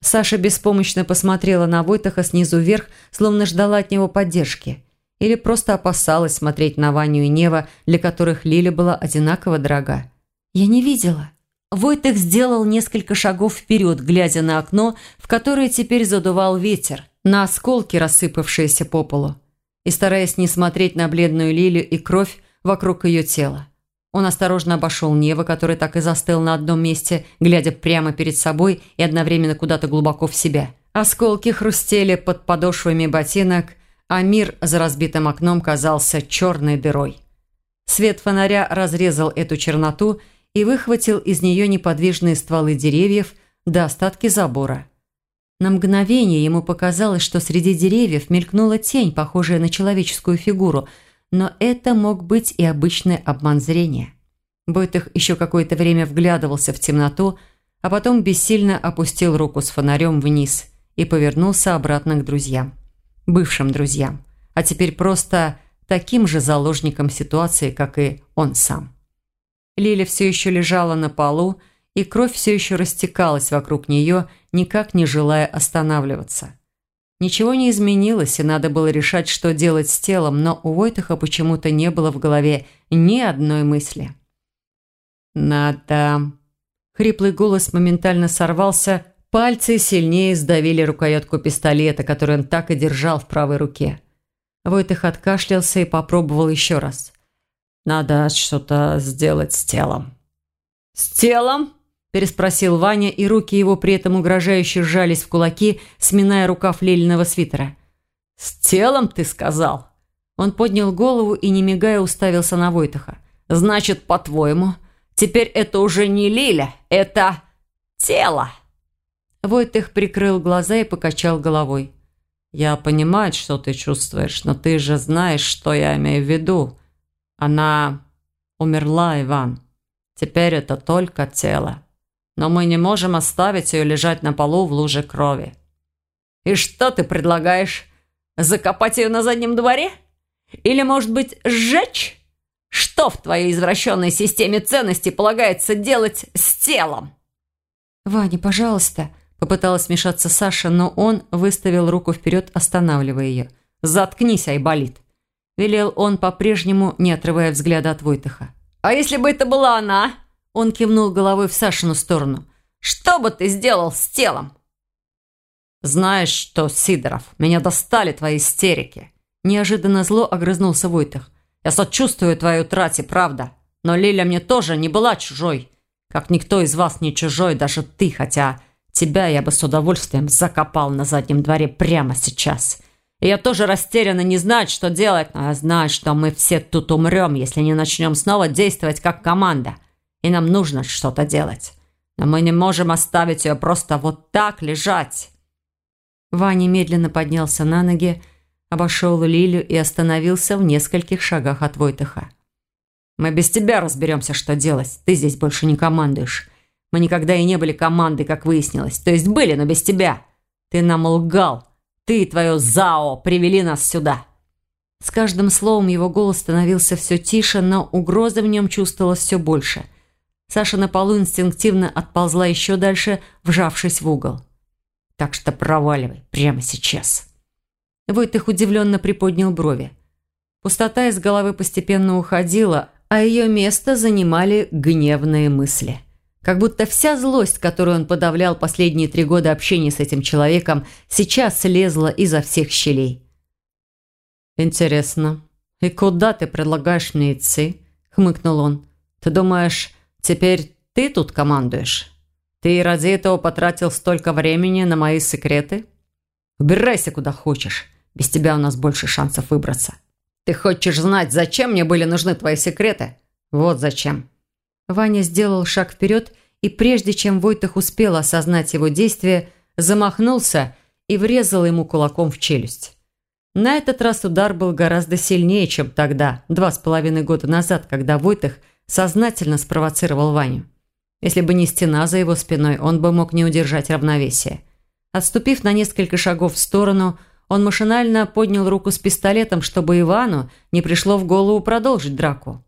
Саша беспомощно посмотрела на Войтаха снизу вверх, словно ждала от него поддержки. Или просто опасалась смотреть на Ваню и Нева, для которых Лиля была одинаково дорога. «Я не видела». Войтых сделал несколько шагов вперед, глядя на окно, в которое теперь задувал ветер, на осколки, рассыпавшиеся по полу. И стараясь не смотреть на бледную Лилю и кровь, вокруг ее тела. Он осторожно обошел Нева, который так и застыл на одном месте, глядя прямо перед собой и одновременно куда-то глубоко в себя. Осколки хрустели под подошвами ботинок, а мир за разбитым окном казался черной дырой. Свет фонаря разрезал эту черноту и выхватил из нее неподвижные стволы деревьев до остатки забора. На мгновение ему показалось, что среди деревьев мелькнула тень, похожая на человеческую фигуру – но это мог быть и обычный обман зрения. Бойтых еще какое-то время вглядывался в темноту, а потом бессильно опустил руку с фонарем вниз и повернулся обратно к друзьям. Бывшим друзьям. А теперь просто таким же заложником ситуации, как и он сам. Лиля все еще лежала на полу, и кровь все еще растекалась вокруг нее, никак не желая останавливаться. Ничего не изменилось, и надо было решать, что делать с телом, но у Войтаха почему-то не было в голове ни одной мысли. «Надо...» Хриплый голос моментально сорвался, пальцы сильнее сдавили рукоятку пистолета, который он так и держал в правой руке. Войтых откашлялся и попробовал еще раз. «Надо что-то сделать с телом». «С телом?» переспросил Ваня, и руки его при этом угрожающе сжались в кулаки, сминая рукав лельного свитера. «С телом, ты сказал?» Он поднял голову и, не мигая, уставился на Войтаха. «Значит, по-твоему, теперь это уже не Лиля, это тело!» Войтых прикрыл глаза и покачал головой. «Я понимаю, что ты чувствуешь, но ты же знаешь, что я имею в виду. Она умерла, Иван. Теперь это только тело но мы не можем оставить ее лежать на полу в луже крови». «И что ты предлагаешь? Закопать ее на заднем дворе? Или, может быть, сжечь? Что в твоей извращенной системе ценностей полагается делать с телом?» «Ваня, пожалуйста», – попыталась вмешаться Саша, но он выставил руку вперед, останавливая ее. «Заткнись, Айболит», – велел он по-прежнему, не отрывая взгляда от Войтыха. «А если бы это была она?» Он кивнул головой в Сашину сторону. «Что бы ты сделал с телом?» «Знаешь что, Сидоров, меня достали твои истерики!» Неожиданно зло огрызнулся Войтых. «Я сочувствую твоей утрате, правда. Но Лиля мне тоже не была чужой. Как никто из вас не чужой, даже ты, хотя тебя я бы с удовольствием закопал на заднем дворе прямо сейчас. Я тоже растерянно не знаю, что делать, но я знаю, что мы все тут умрем, если не начнем снова действовать как команда. И нам нужно что-то делать. Но мы не можем оставить ее просто вот так лежать». Ваня медленно поднялся на ноги, обошел Лилю и остановился в нескольких шагах от Войтыха. «Мы без тебя разберемся, что делать. Ты здесь больше не командуешь. Мы никогда и не были командой, как выяснилось. То есть были, но без тебя. Ты нам лгал. Ты и твое ЗАО привели нас сюда». С каждым словом его голос становился все тише, но угроза в нем чувствовалась все больше. Саша на полу инстинктивно отползла еще дальше, вжавшись в угол. «Так что проваливай прямо сейчас». Войтых удивленно приподнял брови. Пустота из головы постепенно уходила, а ее место занимали гневные мысли. Как будто вся злость, которую он подавлял последние три года общения с этим человеком, сейчас слезла изо всех щелей. «Интересно, и куда ты предлагаешь мне идти?» – хмыкнул он. «Ты думаешь, теперь ты тут командуешь? Ты ради этого потратил столько времени на мои секреты? Убирайся куда хочешь. Без тебя у нас больше шансов выбраться. Ты хочешь знать, зачем мне были нужны твои секреты? Вот зачем». Ваня сделал шаг вперед и, прежде чем Войтых успел осознать его действие, замахнулся и врезал ему кулаком в челюсть. На этот раз удар был гораздо сильнее, чем тогда, два с половиной года назад, когда Войтых сознательно спровоцировал Ваню. Если бы не стена за его спиной, он бы мог не удержать равновесие. Отступив на несколько шагов в сторону, он машинально поднял руку с пистолетом, чтобы Ивану не пришло в голову продолжить драку.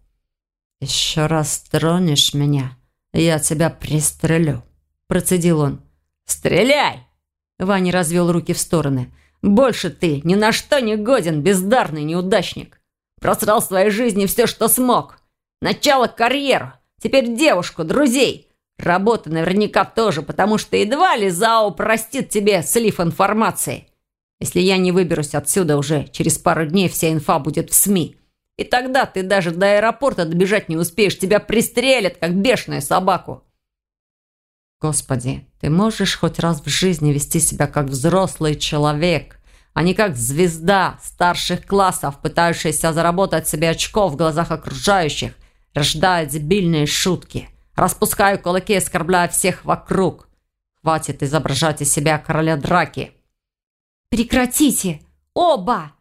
«Еще раз тронешь меня, я тебя пристрелю», – процедил он. «Стреляй!» – Ваня развел руки в стороны. «Больше ты ни на что не годен, бездарный неудачник. Просрал в своей жизни все, что смог. Начало карьеру, теперь девушку, друзей. Работа наверняка тоже, потому что едва ли ЗАО простит тебе слив информации. Если я не выберусь отсюда уже, через пару дней вся инфа будет в СМИ». И тогда ты даже до аэропорта добежать не успеешь. Тебя пристрелят, как бешеную собаку. Господи, ты можешь хоть раз в жизни вести себя как взрослый человек, а не как звезда старших классов, пытающаяся заработать себе очков в глазах окружающих, рождая дебильные шутки, распуская кулаки и оскорбляя всех вокруг. Хватит изображать из себя короля драки. «Прекратите! Оба!»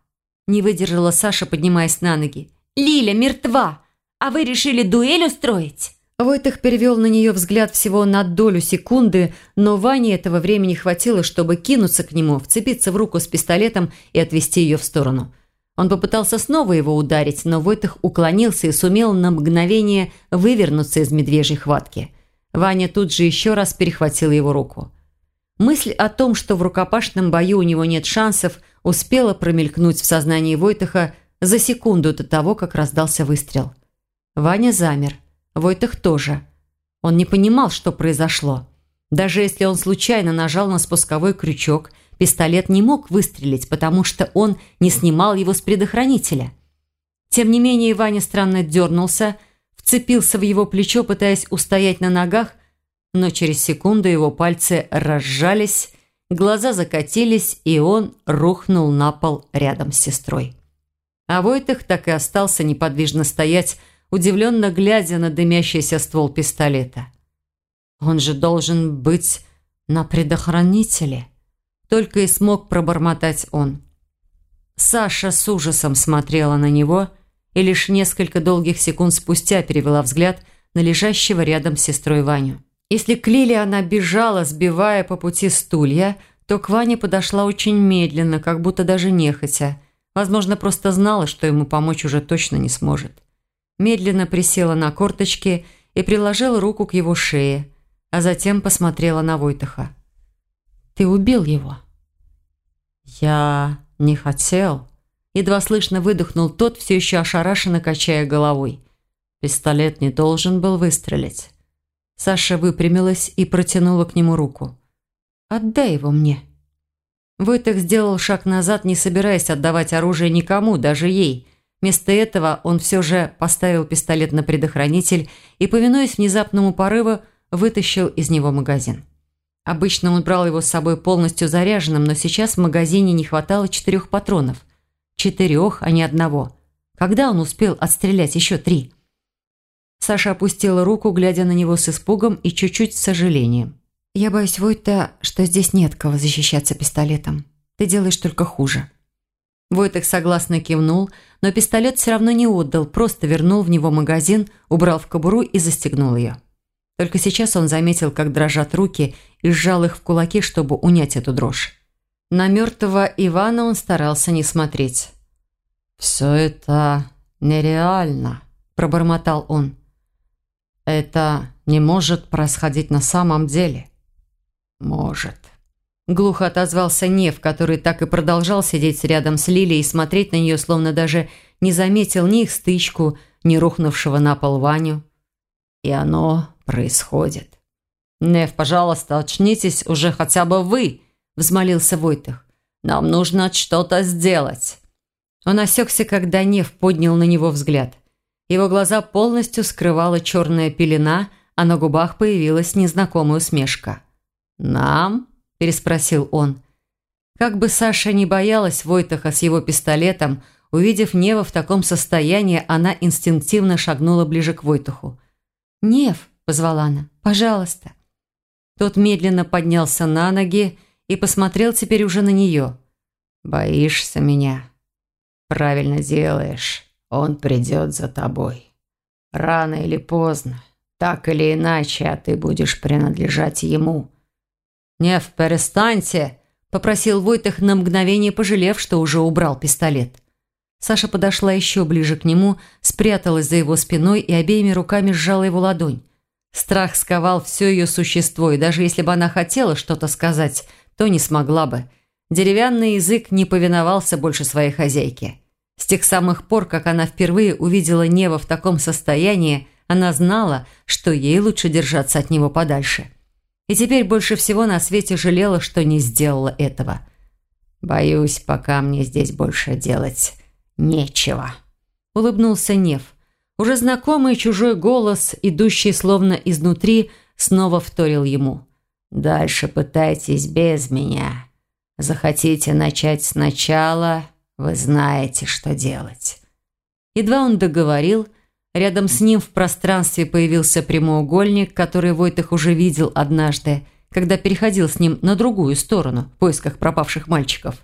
Не выдержала Саша, поднимаясь на ноги. «Лиля мертва! А вы решили дуэль устроить?» Войтых перевел на нее взгляд всего на долю секунды, но Ване этого времени хватило, чтобы кинуться к нему, вцепиться в руку с пистолетом и отвести ее в сторону. Он попытался снова его ударить, но Войтых уклонился и сумел на мгновение вывернуться из медвежьей хватки. Ваня тут же еще раз перехватил его руку. Мысль о том, что в рукопашном бою у него нет шансов – успела промелькнуть в сознании Войтыха за секунду до того, как раздался выстрел. Ваня замер. Войтых тоже. Он не понимал, что произошло. Даже если он случайно нажал на спусковой крючок, пистолет не мог выстрелить, потому что он не снимал его с предохранителя. Тем не менее, Ваня странно дернулся, вцепился в его плечо, пытаясь устоять на ногах, но через секунду его пальцы разжались, Глаза закатились, и он рухнул на пол рядом с сестрой. А Войтых так и остался неподвижно стоять, удивленно глядя на дымящийся ствол пистолета. «Он же должен быть на предохранителе!» Только и смог пробормотать он. Саша с ужасом смотрела на него и лишь несколько долгих секунд спустя перевела взгляд на лежащего рядом с сестрой Ваню. Если к Лиле она бежала, сбивая по пути стулья, то к Ване подошла очень медленно, как будто даже нехотя. Возможно, просто знала, что ему помочь уже точно не сможет. Медленно присела на корточки и приложила руку к его шее, а затем посмотрела на Войтаха. «Ты убил его?» «Я не хотел», – едва слышно выдохнул тот, все еще ошарашенно качая головой. «Пистолет не должен был выстрелить». Саша выпрямилась и протянула к нему руку. «Отдай его мне». Войтых сделал шаг назад, не собираясь отдавать оружие никому, даже ей. Вместо этого он все же поставил пистолет на предохранитель и, повинуясь внезапному порыву, вытащил из него магазин. Обычно он брал его с собой полностью заряженным, но сейчас в магазине не хватало четырех патронов. Четырех, а не одного. Когда он успел отстрелять еще три? Саша опустила руку, глядя на него с испугом и чуть-чуть с сожалением. «Я боюсь, Войта, что здесь нет кого защищаться пистолетом. Ты делаешь только хуже». Войтек согласно кивнул, но пистолет все равно не отдал, просто вернул в него магазин, убрал в кобуру и застегнул ее. Только сейчас он заметил, как дрожат руки, и сжал их в кулаки, чтобы унять эту дрожь. На мертвого Ивана он старался не смотреть. «Все это нереально», – пробормотал он. «Это не может происходить на самом деле». «Может». Глухо отозвался Нев, который так и продолжал сидеть рядом с Лилией и смотреть на нее, словно даже не заметил ни их стычку, ни рухнувшего на пол Ваню. И оно происходит. «Нев, пожалуйста, очнитесь уже хотя бы вы», – взмолился Войтых. «Нам нужно что-то сделать». Он осекся, когда Нев поднял на него взгляд. Его глаза полностью скрывала черная пелена, а на губах появилась незнакомая усмешка. «Нам?» – переспросил он. Как бы Саша не боялась Войтаха с его пистолетом, увидев Нева в таком состоянии, она инстинктивно шагнула ближе к Войтуху. «Нев!» – позвала она. «Пожалуйста!» Тот медленно поднялся на ноги и посмотрел теперь уже на нее. «Боишься меня?» «Правильно делаешь. Он придет за тобой. Рано или поздно, так или иначе, а ты будешь принадлежать ему». «Нев, перестаньте!» – попросил Войтых на мгновение, пожалев, что уже убрал пистолет. Саша подошла еще ближе к нему, спряталась за его спиной и обеими руками сжала его ладонь. Страх сковал все ее существо, и даже если бы она хотела что-то сказать, то не смогла бы. Деревянный язык не повиновался больше своей хозяйке. С тех самых пор, как она впервые увидела Нева в таком состоянии, она знала, что ей лучше держаться от него подальше. И теперь больше всего на свете жалела, что не сделала этого. «Боюсь, пока мне здесь больше делать нечего», – улыбнулся Нев. Уже знакомый чужой голос, идущий словно изнутри, снова вторил ему. «Дальше пытайтесь без меня. Захотите начать сначала, вы знаете, что делать». Едва он договорил, Рядом с ним в пространстве появился прямоугольник, который Войтых уже видел однажды, когда переходил с ним на другую сторону в поисках пропавших мальчиков.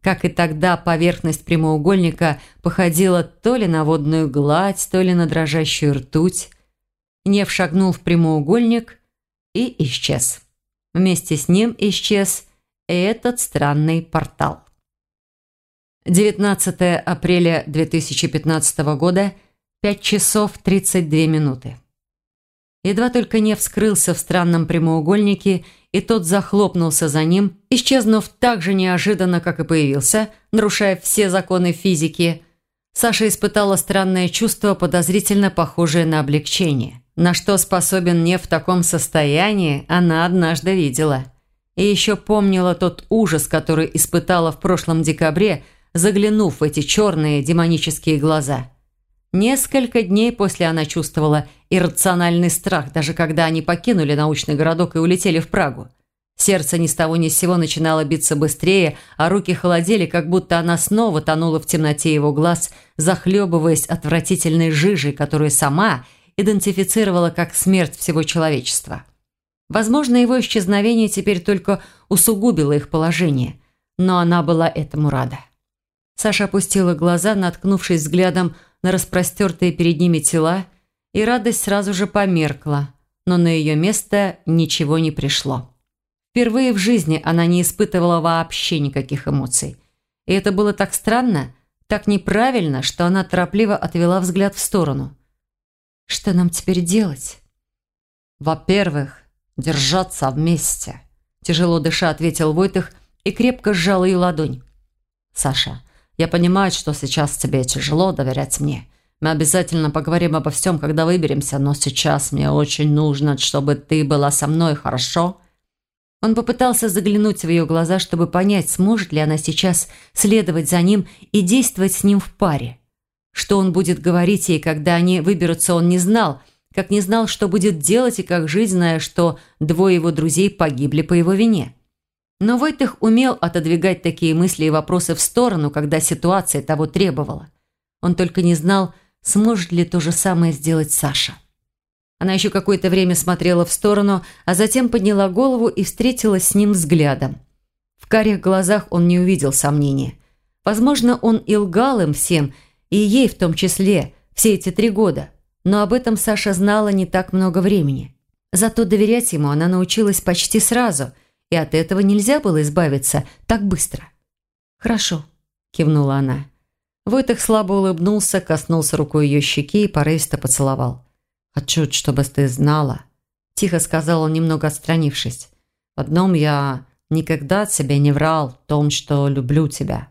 Как и тогда, поверхность прямоугольника походила то ли на водную гладь, то ли на дрожащую ртуть. Нев шагнул в прямоугольник и исчез. Вместе с ним исчез и этот странный портал. 19 апреля 2015 года – Пять часов тридцать две минуты. Едва только не вскрылся в странном прямоугольнике, и тот захлопнулся за ним, исчезнув так же неожиданно, как и появился, нарушая все законы физики, Саша испытала странное чувство, подозрительно похожее на облегчение. На что способен не в таком состоянии, она однажды видела. И еще помнила тот ужас, который испытала в прошлом декабре, заглянув в эти черные демонические глаза – Несколько дней после она чувствовала иррациональный страх, даже когда они покинули научный городок и улетели в Прагу. Сердце ни с того ни с сего начинало биться быстрее, а руки холодели, как будто она снова тонула в темноте его глаз, захлебываясь отвратительной жижей, которую сама идентифицировала как смерть всего человечества. Возможно, его исчезновение теперь только усугубило их положение, но она была этому рада. Саша опустила глаза, наткнувшись взглядом на распростертые перед ними тела, и радость сразу же померкла, но на ее место ничего не пришло. Впервые в жизни она не испытывала вообще никаких эмоций. И это было так странно, так неправильно, что она торопливо отвела взгляд в сторону. «Что нам теперь делать?» «Во-первых, держаться вместе», – тяжело дыша ответил Войтых и крепко сжал ее ладонь. «Саша, я понимаю, что сейчас тебе тяжело доверять мне, Мы обязательно поговорим обо всем, когда выберемся, но сейчас мне очень нужно, чтобы ты была со мной, хорошо?» Он попытался заглянуть в ее глаза, чтобы понять, сможет ли она сейчас следовать за ним и действовать с ним в паре. Что он будет говорить ей, когда они выберутся, он не знал, как не знал, что будет делать и как жить, зная, что двое его друзей погибли по его вине. Но Войтых умел отодвигать такие мысли и вопросы в сторону, когда ситуация того требовала. Он только не знал, сможет ли то же самое сделать Саша. Она еще какое-то время смотрела в сторону, а затем подняла голову и встретилась с ним взглядом. В карих глазах он не увидел сомнения. Возможно, он и лгал им всем, и ей в том числе, все эти три года. Но об этом Саша знала не так много времени. Зато доверять ему она научилась почти сразу, и от этого нельзя было избавиться так быстро. «Хорошо», – кивнула она. Войтах слабо улыбнулся, коснулся рукой ее щеки и порывисто поцеловал. «Хочу, чтобы ты знала», – тихо сказал он, немного отстранившись. «В одном я никогда тебе не врал в том, что люблю тебя.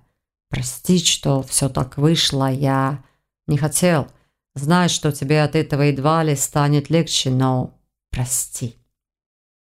Прости, что все так вышло, я не хотел. Знаю, что тебе от этого едва ли станет легче, но прости».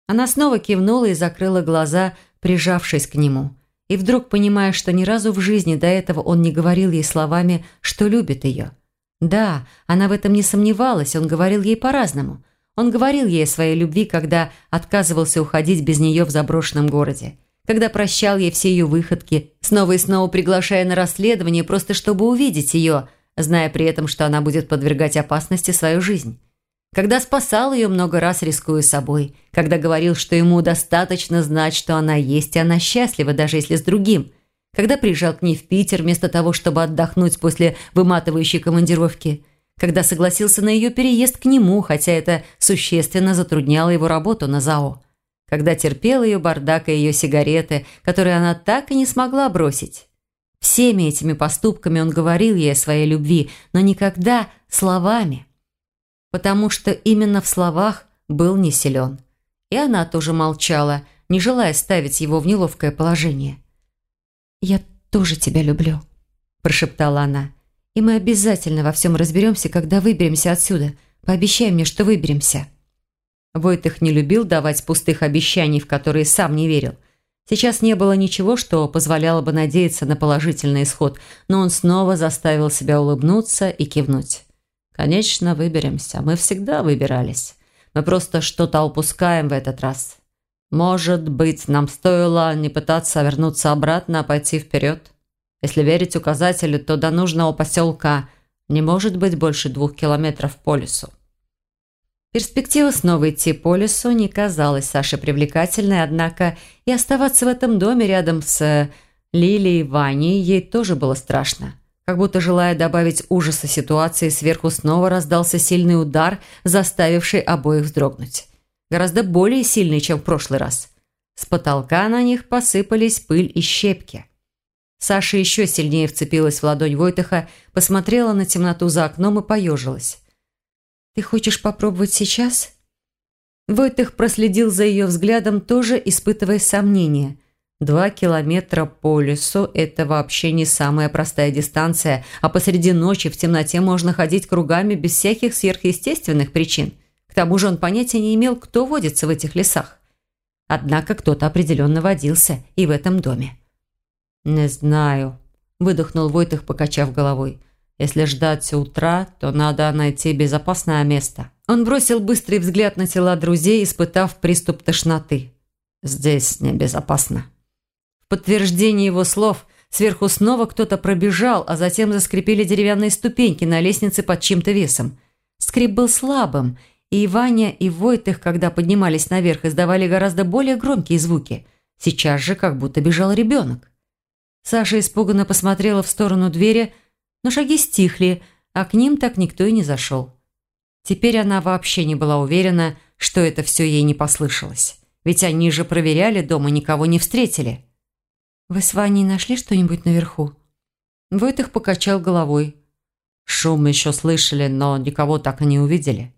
Она снова кивнула и закрыла глаза, прижавшись к нему. И вдруг, понимая, что ни разу в жизни до этого он не говорил ей словами, что любит ее – да, она в этом не сомневалась, он говорил ей по-разному. Он говорил ей о своей любви, когда отказывался уходить без нее в заброшенном городе. Когда прощал ей все ее выходки, снова и снова приглашая на расследование, просто чтобы увидеть ее, зная при этом, что она будет подвергать опасности свою жизнь. Когда спасал ее много раз, рискуя собой. Когда говорил, что ему достаточно знать, что она есть, и она счастлива, даже если с другим – когда приезжал к ней в Питер вместо того, чтобы отдохнуть после выматывающей командировки, когда согласился на ее переезд к нему, хотя это существенно затрудняло его работу на ЗАО, когда терпел ее бардак и ее сигареты, которые она так и не смогла бросить. Всеми этими поступками он говорил ей о своей любви, но никогда словами. Потому что именно в словах был не силен. И она тоже молчала, не желая ставить его в неловкое положение. «Я тоже тебя люблю», – прошептала она. «И мы обязательно во всем разберемся, когда выберемся отсюда. Пообещай мне, что выберемся». Войтых не любил давать пустых обещаний, в которые сам не верил. Сейчас не было ничего, что позволяло бы надеяться на положительный исход, но он снова заставил себя улыбнуться и кивнуть. «Конечно, выберемся. Мы всегда выбирались. Мы просто что-то упускаем в этот раз. Может быть, нам стоило не пытаться вернуться обратно, а пойти вперед? Если верить указателю, то до нужного поселка не может быть больше двух километров по лесу. Перспектива снова идти по лесу не казалась Саше привлекательной, однако и оставаться в этом доме рядом с Лилией и Ваней ей тоже было страшно. Как будто желая добавить ужаса ситуации, сверху снова раздался сильный удар, заставивший обоих вздрогнуть гораздо более сильный, чем в прошлый раз. С потолка на них посыпались пыль и щепки. Саша еще сильнее вцепилась в ладонь Войтыха, посмотрела на темноту за окном и поежилась. «Ты хочешь попробовать сейчас?» Войтых проследил за ее взглядом, тоже испытывая сомнения. Два километра по лесу – это вообще не самая простая дистанция, а посреди ночи в темноте можно ходить кругами без всяких сверхъестественных причин – к тому же он понятия не имел, кто водится в этих лесах. Однако кто-то определенно водился и в этом доме. «Не знаю», – выдохнул Войтых, покачав головой. «Если ждать утра, то надо найти безопасное место». Он бросил быстрый взгляд на тела друзей, испытав приступ тошноты. «Здесь небезопасно». Подтверждение его слов сверху снова кто-то пробежал, а затем заскрипели деревянные ступеньки на лестнице под чьим-то весом. Скрип был слабым – и Ваня, и Войтых, когда поднимались наверх, издавали гораздо более громкие звуки. Сейчас же как будто бежал ребенок. Саша испуганно посмотрела в сторону двери, но шаги стихли, а к ним так никто и не зашел. Теперь она вообще не была уверена, что это все ей не послышалось. Ведь они же проверяли дом и никого не встретили. «Вы с Ваней нашли что-нибудь наверху?» Войтых покачал головой. Шум еще слышали, но никого так и не увидели.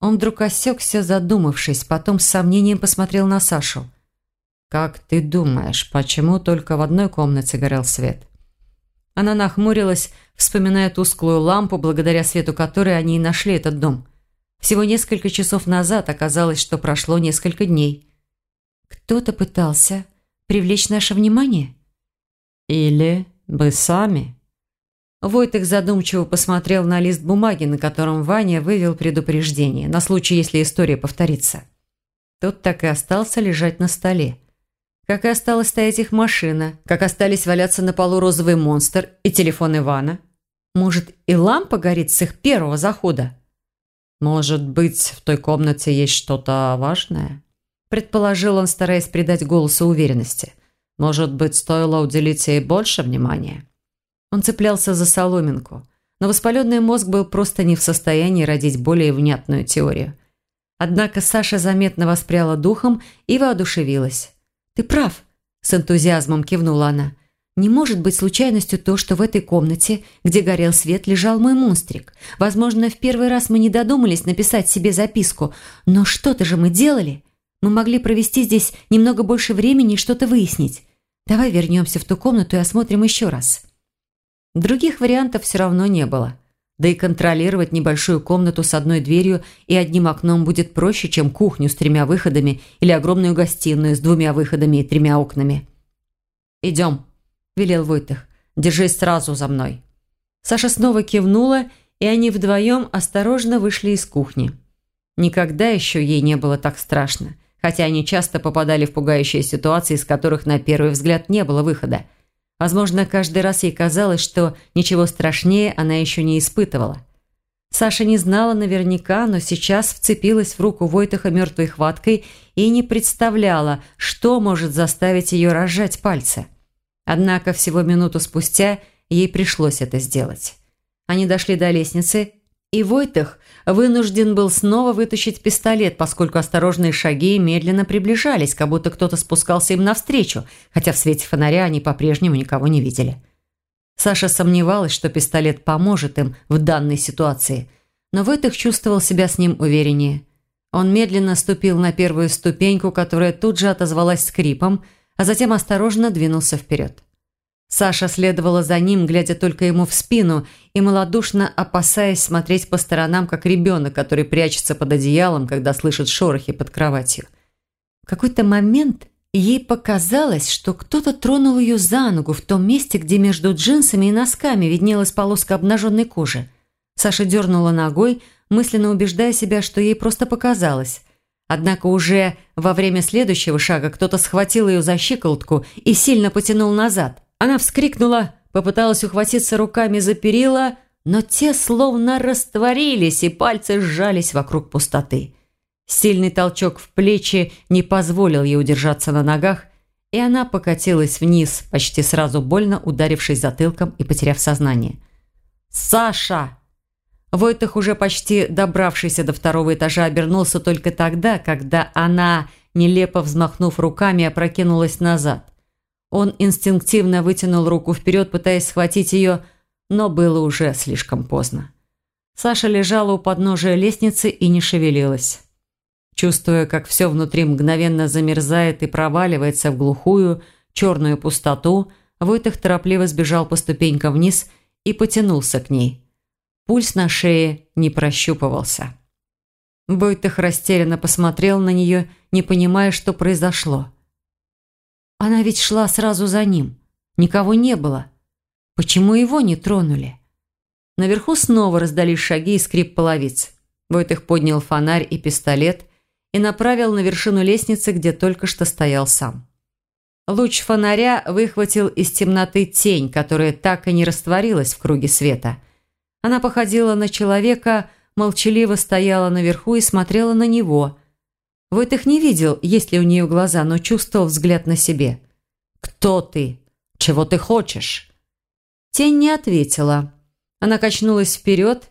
Он вдруг осекся, задумавшись, потом с сомнением посмотрел на Сашу. «Как ты думаешь, почему только в одной комнате горел свет?» Она нахмурилась, вспоминая тусклую лампу, благодаря свету которой они и нашли этот дом. Всего несколько часов назад оказалось, что прошло несколько дней. Кто-то пытался привлечь наше внимание? Или вы сами? Войтых задумчиво посмотрел на лист бумаги, на котором Ваня вывел предупреждение, на случай, если история повторится. Тот так и остался лежать на столе. Как и осталась стоять их машина, как остались валяться на полу розовый монстр и телефон Ивана. Может, и лампа горит с их первого захода? Может быть, в той комнате есть что-то важное? Предположил он, стараясь придать голосу уверенности. Может быть, стоило уделить ей больше внимания? Он цеплялся за соломинку, но воспаленный мозг был просто не в состоянии родить более внятную теорию. Однако Саша заметно воспряла духом и воодушевилась. «Ты прав», – с энтузиазмом кивнула она. «Не может быть случайностью то, что в этой комнате, где горел свет, лежал мой монстрик. Возможно, в первый раз мы не додумались написать себе записку, но что-то же мы делали. Мы могли провести здесь немного больше времени и что-то выяснить. Давай вернемся в ту комнату и осмотрим еще раз». Других вариантов все равно не было. Да и контролировать небольшую комнату с одной дверью и одним окном будет проще, чем кухню с тремя выходами или огромную гостиную с двумя выходами и тремя окнами. «Идем», – велел Войтых. «Держись сразу за мной». Саша снова кивнула, и они вдвоем осторожно вышли из кухни. Никогда еще ей не было так страшно, хотя они часто попадали в пугающие ситуации, из которых на первый взгляд не было выхода – Возможно, каждый раз ей казалось, что ничего страшнее она еще не испытывала. Саша не знала наверняка, но сейчас вцепилась в руку Войтаха мертвой хваткой и не представляла, что может заставить ее разжать пальцы. Однако всего минуту спустя ей пришлось это сделать. Они дошли до лестницы, и Войтах вынужден был снова вытащить пистолет, поскольку осторожные шаги медленно приближались, как будто кто-то спускался им навстречу, хотя в свете фонаря они по-прежнему никого не видели. Саша сомневалась, что пистолет поможет им в данной ситуации, но Войтах чувствовал себя с ним увереннее. Он медленно ступил на первую ступеньку, которая тут же отозвалась скрипом, а затем осторожно двинулся вперед. Саша следовала за ним, глядя только ему в спину и малодушно опасаясь смотреть по сторонам, как ребенок, который прячется под одеялом, когда слышит шорохи под кроватью. В какой-то момент ей показалось, что кто-то тронул ее за ногу в том месте, где между джинсами и носками виднелась полоска обнаженной кожи. Саша дернула ногой, мысленно убеждая себя, что ей просто показалось. Однако уже во время следующего шага кто-то схватил ее за щиколотку и сильно потянул назад – она вскрикнула, попыталась ухватиться руками за перила, но те словно растворились, и пальцы сжались вокруг пустоты. Сильный толчок в плечи не позволил ей удержаться на ногах, и она покатилась вниз, почти сразу больно ударившись затылком и потеряв сознание. «Саша!» Войтах, уже почти добравшийся до второго этажа, обернулся только тогда, когда она, нелепо взмахнув руками, опрокинулась назад. Он инстинктивно вытянул руку вперед, пытаясь схватить ее, но было уже слишком поздно. Саша лежала у подножия лестницы и не шевелилась. Чувствуя, как все внутри мгновенно замерзает и проваливается в глухую, черную пустоту, Войтых торопливо сбежал по ступенькам вниз и потянулся к ней. Пульс на шее не прощупывался. Войтых растерянно посмотрел на нее, не понимая, что произошло. Она ведь шла сразу за ним. Никого не было. Почему его не тронули? Наверху снова раздались шаги и скрип половиц. Войтых поднял фонарь и пистолет и направил на вершину лестницы, где только что стоял сам. Луч фонаря выхватил из темноты тень, которая так и не растворилась в круге света. Она походила на человека, молчаливо стояла наверху и смотрела на него – Войтых не видел, есть ли у нее глаза, но чувствовал взгляд на себе. «Кто ты? Чего ты хочешь?» Тень не ответила. Она качнулась вперед,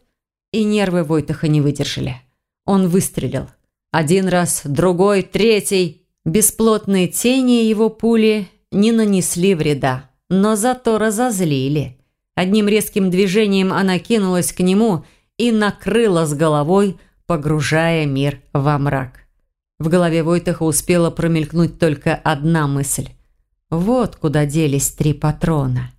и нервы Войтаха не выдержали. Он выстрелил. Один раз, другой, третий. Бесплотные тени его пули не нанесли вреда, но зато разозлили. Одним резким движением она кинулась к нему и накрыла с головой, погружая мир во мрак. В голове Войтаха успела промелькнуть только одна мысль. Вот куда делись три патрона.